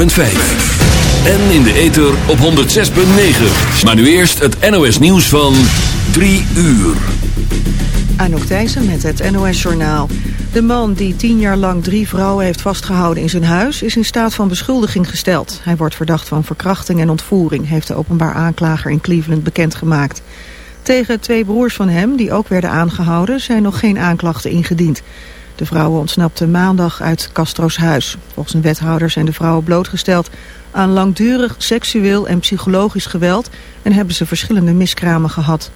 En in de ether op 106.9. Maar nu eerst het NOS nieuws van 3 uur. Anouk Thijssen met het NOS-journaal. De man die tien jaar lang drie vrouwen heeft vastgehouden in zijn huis... is in staat van beschuldiging gesteld. Hij wordt verdacht van verkrachting en ontvoering... heeft de openbaar aanklager in Cleveland bekendgemaakt. Tegen twee broers van hem, die ook werden aangehouden... zijn nog geen aanklachten ingediend. De vrouwen ontsnapten maandag uit Castro's huis. Volgens een wethouder zijn de vrouwen blootgesteld aan langdurig seksueel en psychologisch geweld... en hebben ze verschillende miskramen gehad.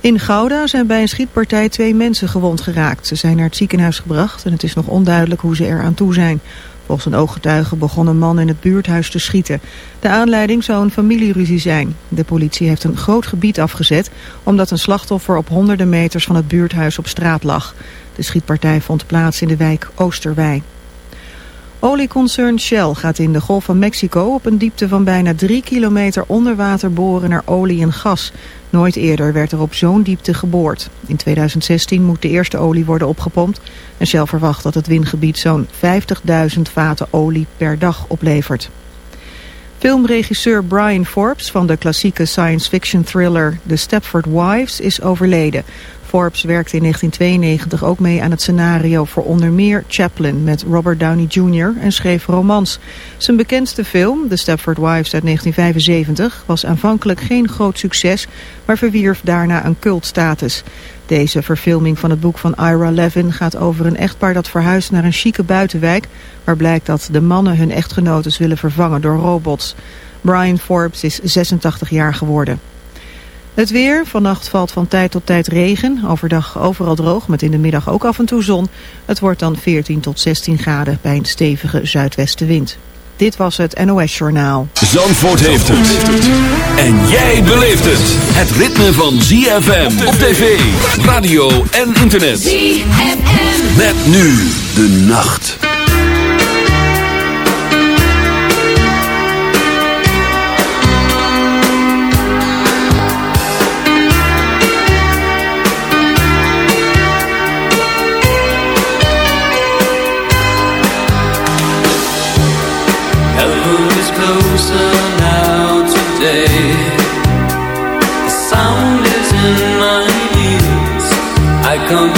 In Gouda zijn bij een schietpartij twee mensen gewond geraakt. Ze zijn naar het ziekenhuis gebracht en het is nog onduidelijk hoe ze er aan toe zijn. Volgens een ooggetuige begon een man in het buurthuis te schieten. De aanleiding zou een familieruzie zijn. De politie heeft een groot gebied afgezet... omdat een slachtoffer op honderden meters van het buurthuis op straat lag. De schietpartij vond plaats in de wijk Oosterwij. Olieconcern Shell gaat in de Golf van Mexico op een diepte van bijna drie kilometer onder water boren naar olie en gas. Nooit eerder werd er op zo'n diepte geboord. In 2016 moet de eerste olie worden opgepompt en Shell verwacht dat het windgebied zo'n 50.000 vaten olie per dag oplevert. Filmregisseur Brian Forbes van de klassieke science fiction thriller The Stepford Wives is overleden. Forbes werkte in 1992 ook mee aan het scenario voor onder meer Chaplin met Robert Downey Jr. en schreef romans. Zijn bekendste film, The Stepford Wives uit 1975, was aanvankelijk geen groot succes, maar verwierf daarna een cultstatus. Deze verfilming van het boek van Ira Levin gaat over een echtpaar dat verhuist naar een chique buitenwijk, waar blijkt dat de mannen hun echtgenotes willen vervangen door robots. Brian Forbes is 86 jaar geworden. Het weer, vannacht valt van tijd tot tijd regen. Overdag overal droog, met in de middag ook af en toe zon. Het wordt dan 14 tot 16 graden bij een stevige zuidwestenwind. Dit was het NOS Journaal. Zandvoort heeft het. En jij beleeft het. Het ritme van ZFM op tv, radio en internet. ZFM. Met nu de nacht. Can't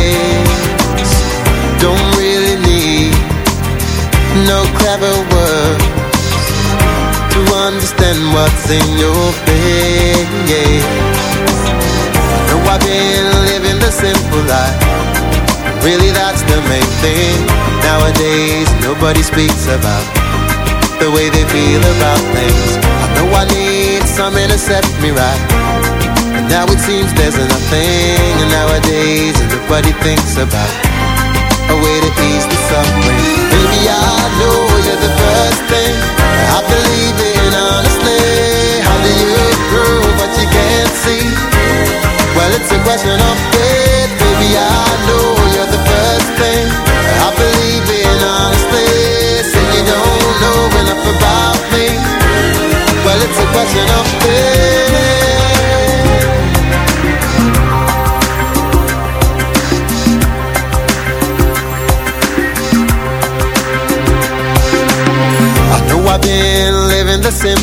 No clever words to understand what's in your face. No, I've been living the simple life. Really, that's the main thing. Nowadays, nobody speaks about the way they feel about things. I know I need something to set me right. And now it seems there's nothing. And nowadays, nobody thinks about a way to ease the suffering. Baby, I know you're the first thing I believe in honestly. How do you you can't see? Well, it's a question of faith. Baby, I know you're the first thing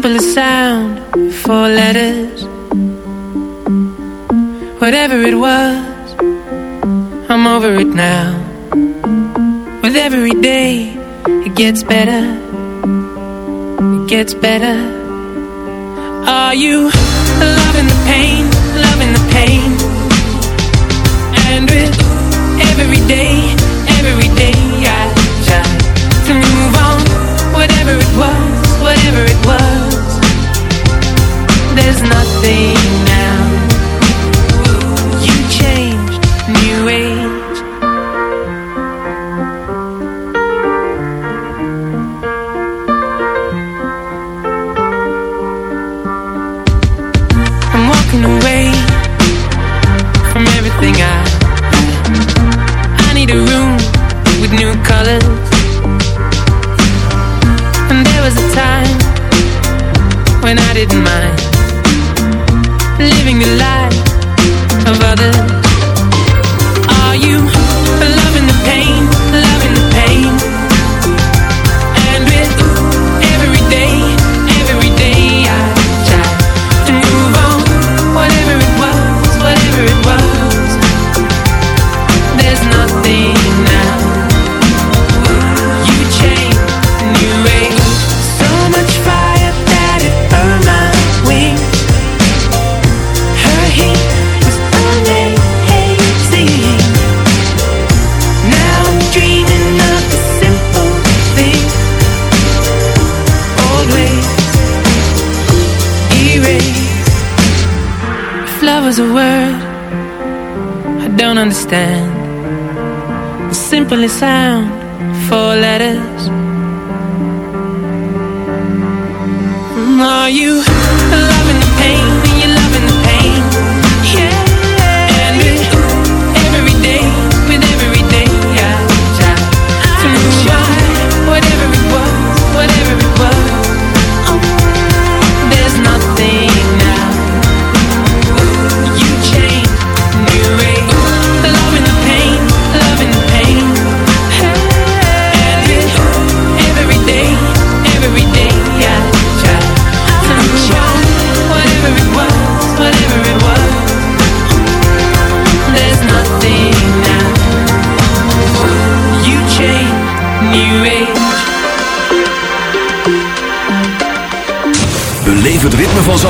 simplest sound Four letters. Whatever it was I'm over it now. With every day It gets better. It gets better. Are you nothing now. You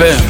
ZFM.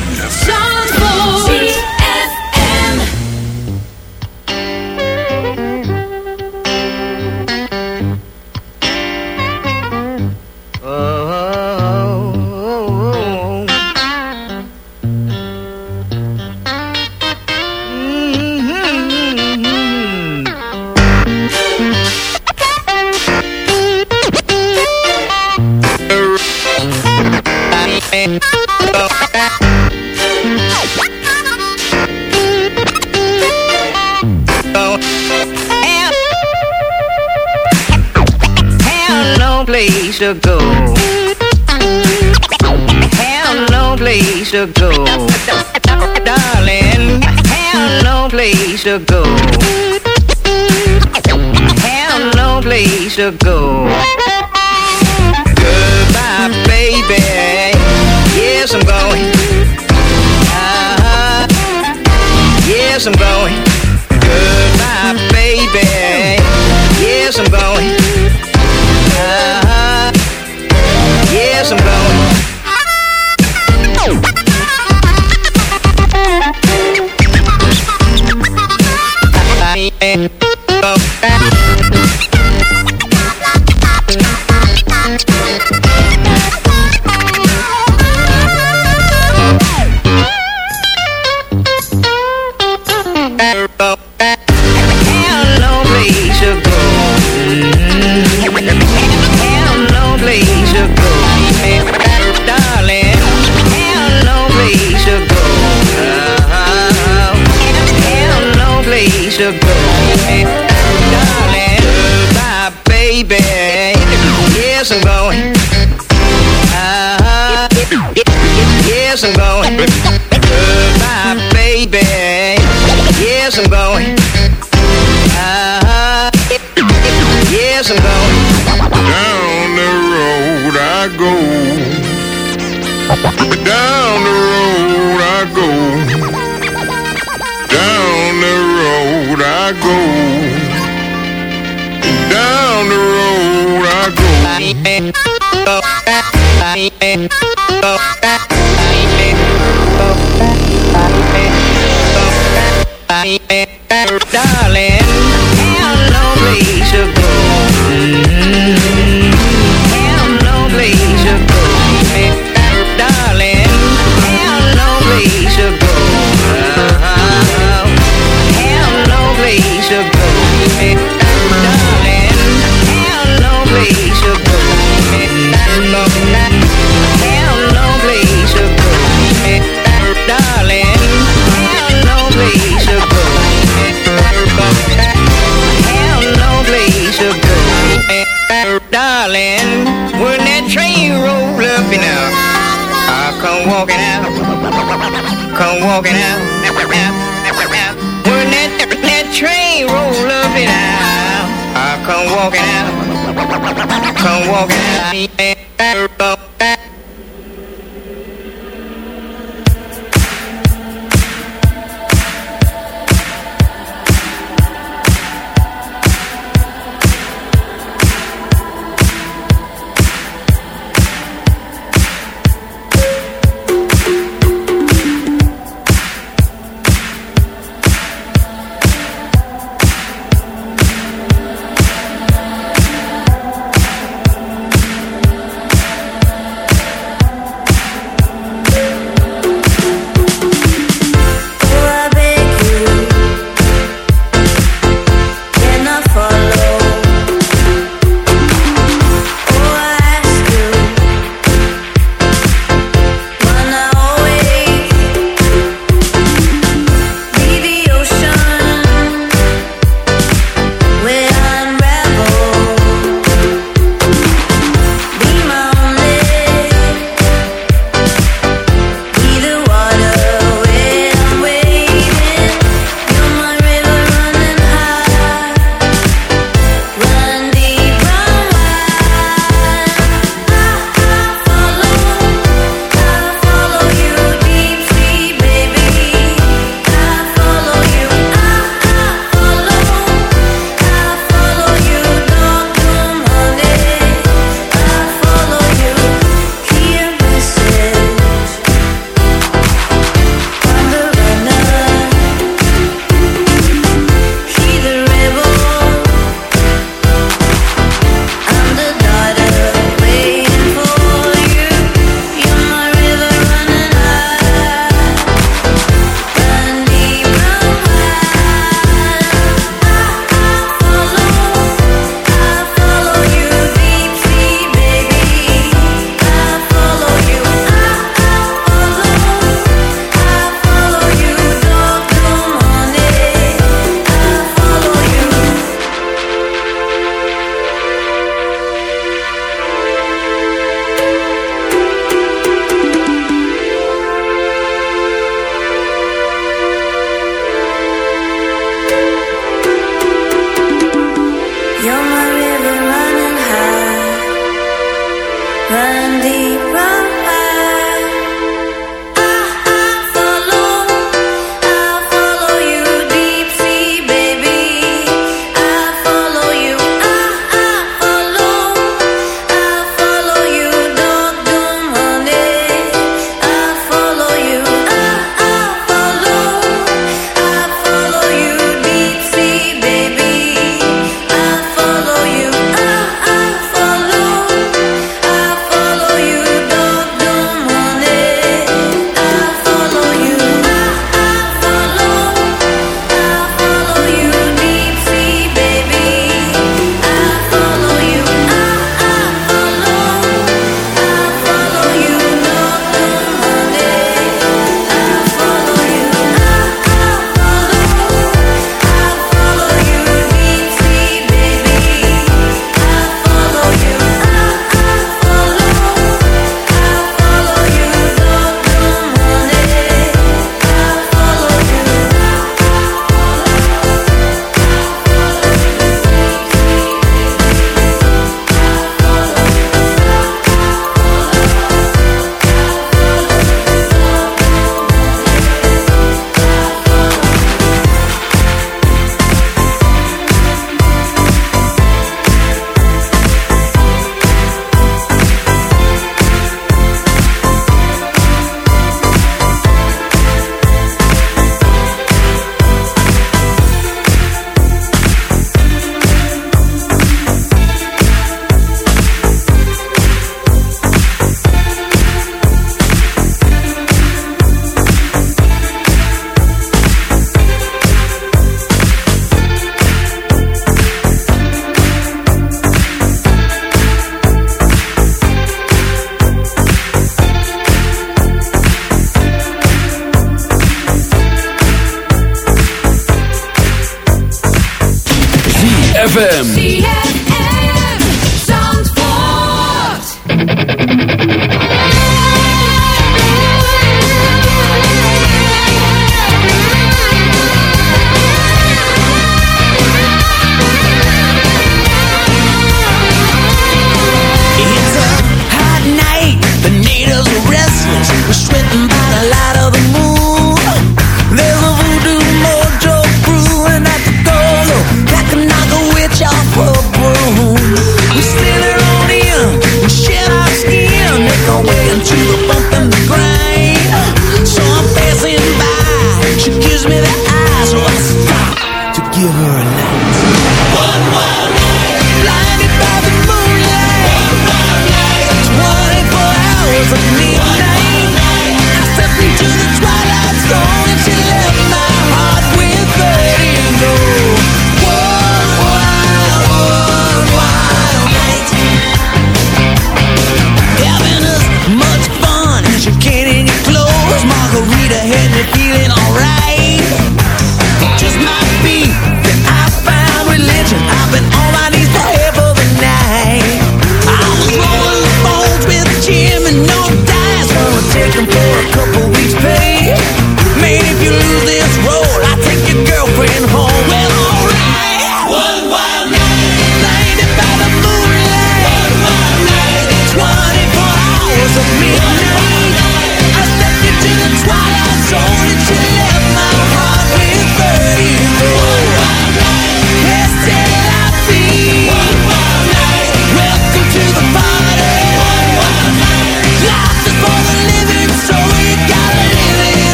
Out,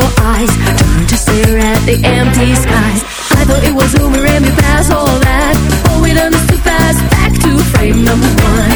your eyes. Turn to stare at the empty skies? I thought it was over and we passed all that. But we done too fast. Back to frame number one.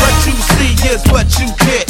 What you see is what you get,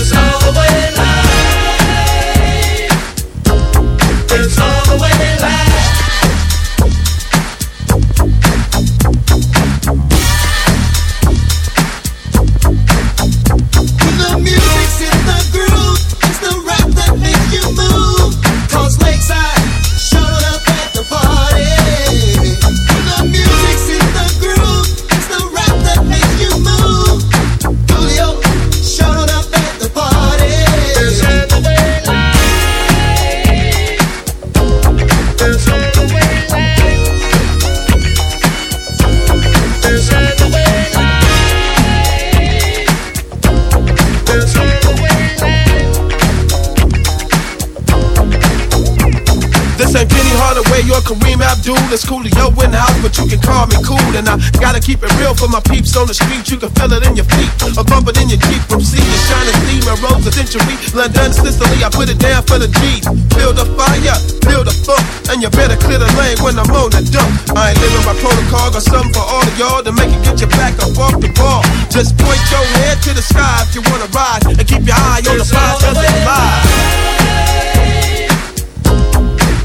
It's all the way live. It's is Kareem Abdul, it's Coolio in the house, but you can call me cool. And I gotta keep it real for my peeps on the street. You can feel it in your feet, or bump it in your Jeep. From sea to shining steam and residential London, Sicily, I put it down for the G. Build the fire, build the funk, and you better clear the lane when I'm on the dump. I ain't living by protocol, got something for all of y'all to make it get your back up off the ball. Just point your head to the sky if you wanna ride, and keep your eye on the prize, cause it's live.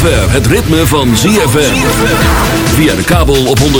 zover het ritme van ZFM. Via de kabel op 100.